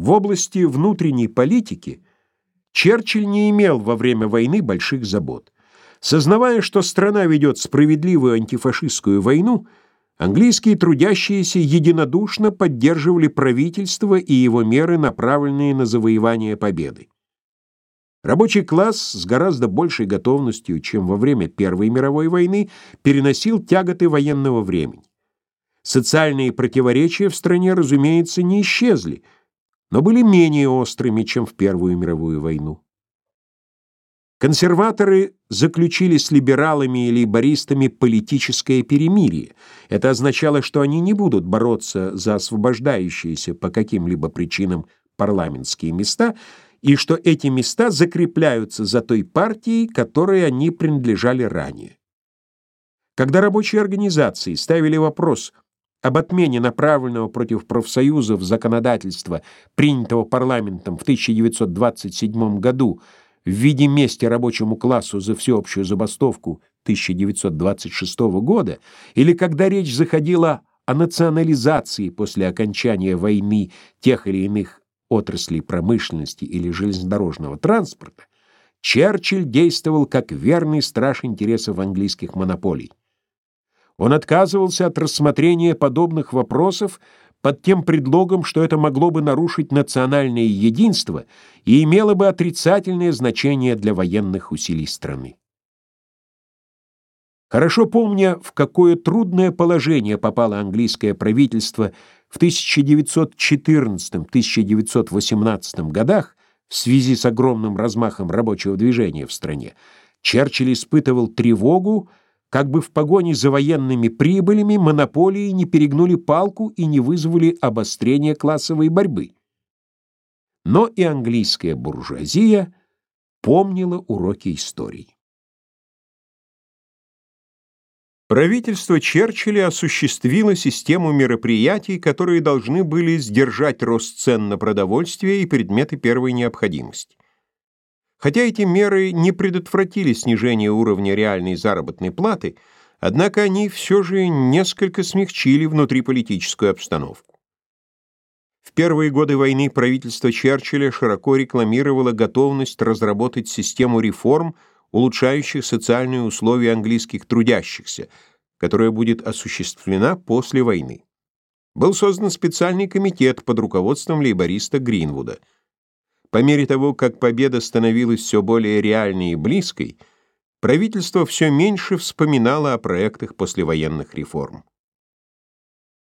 В области внутренней политики Черчилль не имел во время войны больших забот. Сознавая, что страна ведет справедливую антифашистскую войну, английские трудящиеся единодушно поддерживали правительство и его меры, направленные на завоевание победы. Рабочий класс с гораздо большей готовностью, чем во время Первой мировой войны, переносил тяготы военного времени. Социальные противоречия в стране, разумеется, не исчезли – но были менее острыми, чем в Первую мировую войну. Консерваторы заключили с либералами и лейбористами политическое перемирие. Это означало, что они не будут бороться за освобождающиеся по каким-либо причинам парламентские места, и что эти места закрепляются за той партией, которой они принадлежали ранее. Когда рабочие организации ставили вопрос – об отмене направленного против профсоюзов законодательства, принятого парламентом в 1927 году в виде мести рабочему классу за всеобщую забастовку 1926 года, или когда речь заходила о национализации после окончания войны тех или иных отраслей промышленности или железнодорожного транспорта, Черчилль действовал как верный страж интересов английских монополий. Он отказывался от рассмотрения подобных вопросов под тем предлогом, что это могло бы нарушить национальное единство и имело бы отрицательное значение для военных усилий страны. Хорошо помня, в какое трудное положение попало английское правительство в 1914-1918 годах в связи с огромным размахом рабочего движения в стране, Черчилль испытывал тревогу, как бы в погоне за военными прибылями монополии не перегнули палку и не вызвали обострения классовой борьбы. Но и английская буржуазия помнила уроки истории. Правительство Черчилля осуществило систему мероприятий, которые должны были сдержать рост цен на продовольствие и предметы первой необходимости. Хотя эти меры не предотвратили снижение уровня реальной заработной платы, однако они все же несколько смягчили внутриполитическую обстановку. В первые годы войны правительство Черчилля широко рекламировало готовность разработать систему реформ, улучшающих социальные условия английских трудящихся, которая будет осуществлена после войны. Был создан специальный комитет под руководством лейбориста Гринвуда – по мере того, как победа становилась все более реальной и близкой, правительство все меньше вспоминало о проектах послевоенных реформ.